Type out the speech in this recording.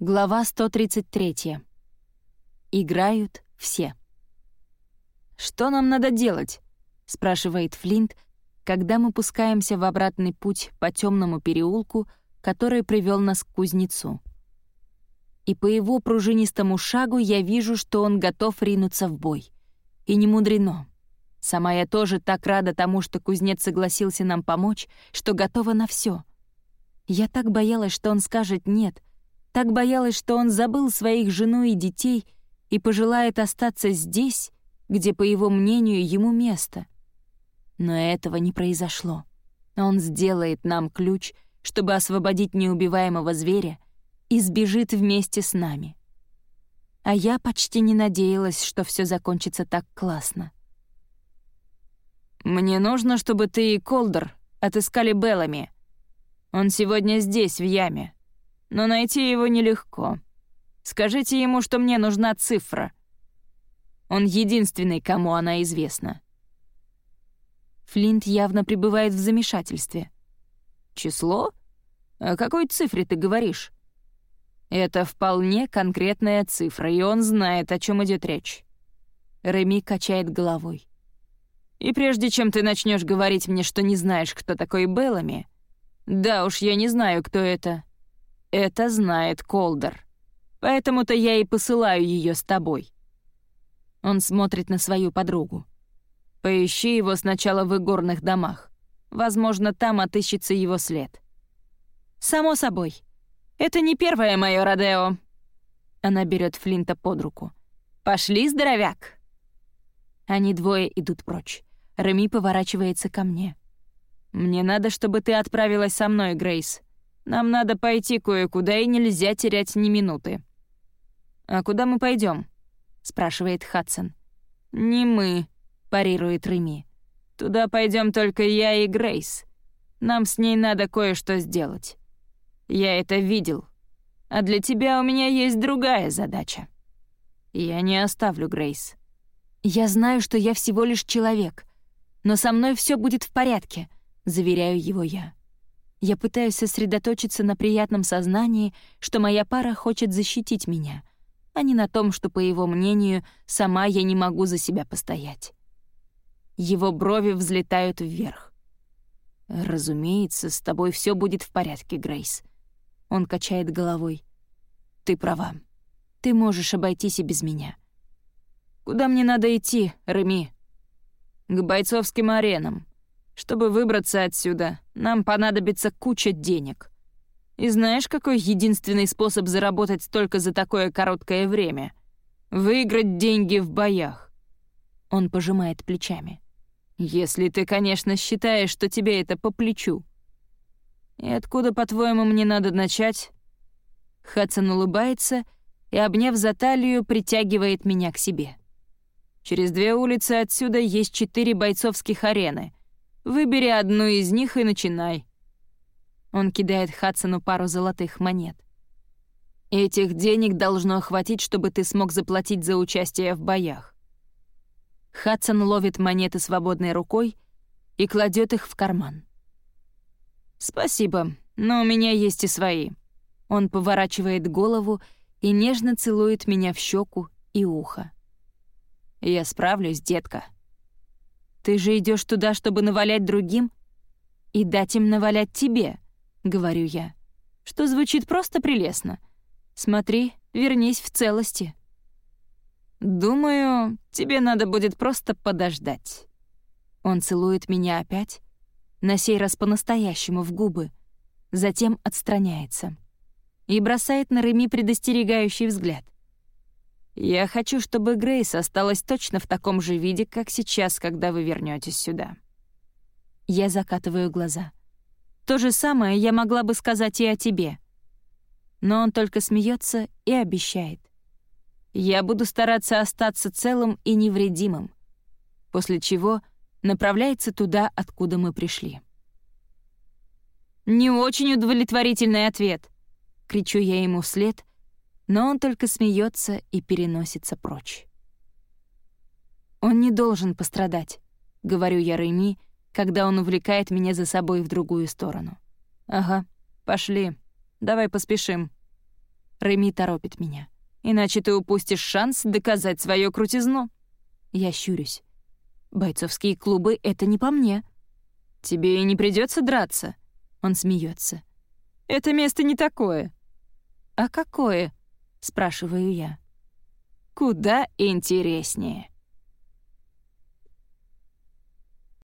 Глава 133. Играют все. «Что нам надо делать?» — спрашивает Флинт, когда мы пускаемся в обратный путь по темному переулку, который привел нас к кузнецу. И по его пружинистому шагу я вижу, что он готов ринуться в бой. И не мудрено. Сама я тоже так рада тому, что кузнец согласился нам помочь, что готова на все. Я так боялась, что он скажет «нет», так боялась, что он забыл своих жену и детей и пожелает остаться здесь, где, по его мнению, ему место. Но этого не произошло. Он сделает нам ключ, чтобы освободить неубиваемого зверя, и сбежит вместе с нами. А я почти не надеялась, что все закончится так классно. «Мне нужно, чтобы ты и Колдер отыскали Беллами. Он сегодня здесь, в яме но найти его нелегко. Скажите ему, что мне нужна цифра. Он единственный, кому она известна». Флинт явно пребывает в замешательстве. «Число? О какой цифре ты говоришь?» «Это вполне конкретная цифра, и он знает, о чем идет речь». Реми качает головой. «И прежде чем ты начнешь говорить мне, что не знаешь, кто такой Беллами, да уж, я не знаю, кто это, это знает Колдер. Поэтому-то я и посылаю ее с тобой. Он смотрит на свою подругу. Поищи его сначала в игорных домах. Возможно, там отыщется его след. Само собой. Это не первое мое Родео. Она берет Флинта под руку. Пошли, здоровяк. Они двое идут прочь. Реми поворачивается ко мне. «Мне надо, чтобы ты отправилась со мной, Грейс. Нам надо пойти кое-куда, и нельзя терять ни минуты». «А куда мы пойдем? спрашивает Хадсон. «Не мы», — парирует Реми. «Туда пойдем только я и Грейс. Нам с ней надо кое-что сделать. Я это видел. А для тебя у меня есть другая задача. Я не оставлю Грейс». «Я знаю, что я всего лишь человек, но со мной все будет в порядке», — заверяю его я. Я пытаюсь сосредоточиться на приятном сознании, что моя пара хочет защитить меня, а не на том, что, по его мнению, сама я не могу за себя постоять. Его брови взлетают вверх. «Разумеется, с тобой все будет в порядке, Грейс». Он качает головой. «Ты права. Ты можешь обойтись и без меня». «Куда мне надо идти, Реми?» «К бойцовским аренам. Чтобы выбраться отсюда, нам понадобится куча денег. И знаешь, какой единственный способ заработать столько за такое короткое время? Выиграть деньги в боях. Он пожимает плечами. Если ты, конечно, считаешь, что тебе это по плечу. И откуда, по-твоему, мне надо начать? Хадсон улыбается и, обняв за талию, притягивает меня к себе. Через две улицы отсюда есть четыре бойцовских арены — Выбери одну из них и начинай». Он кидает Хадсону пару золотых монет. «Этих денег должно хватить, чтобы ты смог заплатить за участие в боях». Хадсон ловит монеты свободной рукой и кладет их в карман. «Спасибо, но у меня есть и свои». Он поворачивает голову и нежно целует меня в щеку и ухо. «Я справлюсь, детка». Ты же идешь туда, чтобы навалять другим и дать им навалять тебе, говорю я. Что звучит просто прелестно. Смотри, вернись в целости. Думаю, тебе надо будет просто подождать. Он целует меня опять, на сей раз по-настоящему в губы, затем отстраняется и бросает на Реми предостерегающий взгляд. Я хочу, чтобы Грейс осталась точно в таком же виде, как сейчас, когда вы вернетесь сюда. Я закатываю глаза. То же самое я могла бы сказать и о тебе. Но он только смеется и обещает. Я буду стараться остаться целым и невредимым, после чего направляется туда, откуда мы пришли. «Не очень удовлетворительный ответ», — кричу я ему вслед, но он только смеется и переносится прочь. «Он не должен пострадать», — говорю я Реми, когда он увлекает меня за собой в другую сторону. «Ага, пошли. Давай поспешим». Реми торопит меня. «Иначе ты упустишь шанс доказать свою крутизну». Я щурюсь. «Бойцовские клубы — это не по мне». «Тебе и не придется драться», — он смеется. «Это место не такое». «А какое?» — спрашиваю я. «Куда интереснее».